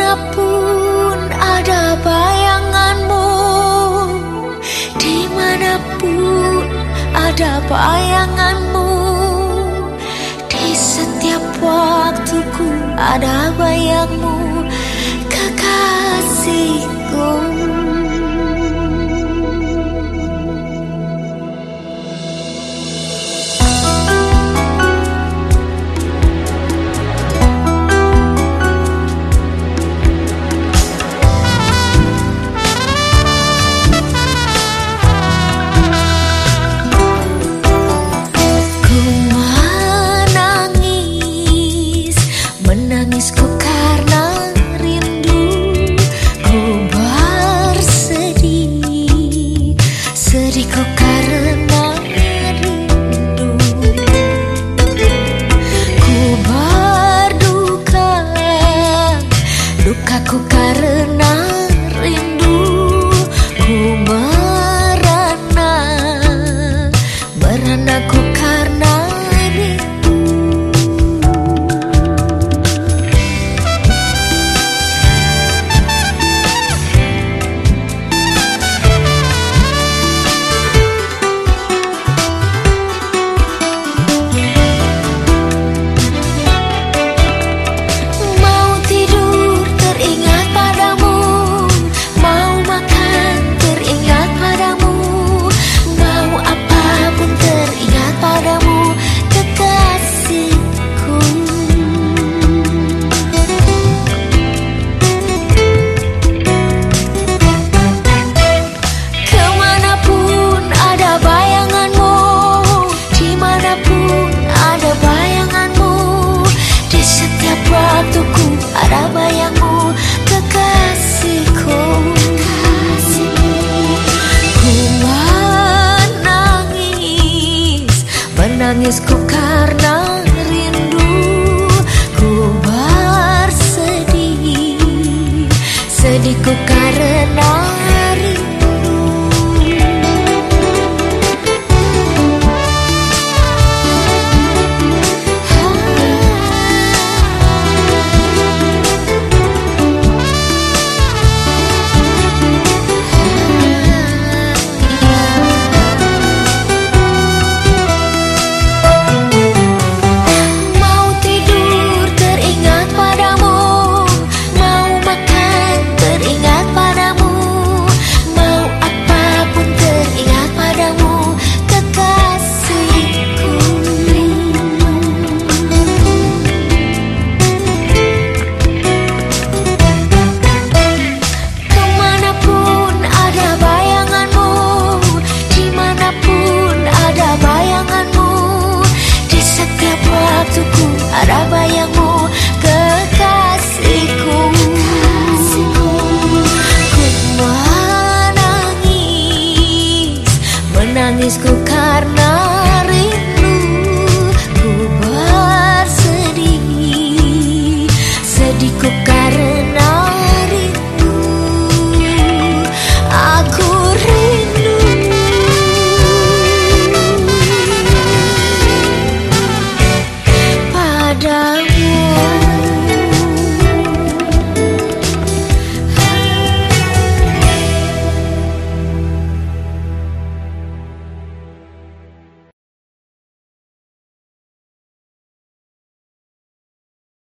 Di mana pun ada bayanganmu Di mana pun ada bayanganmu Di setiap waktuku ada bayangmu Menangisku karena rindu. Ku bersedih Sedihku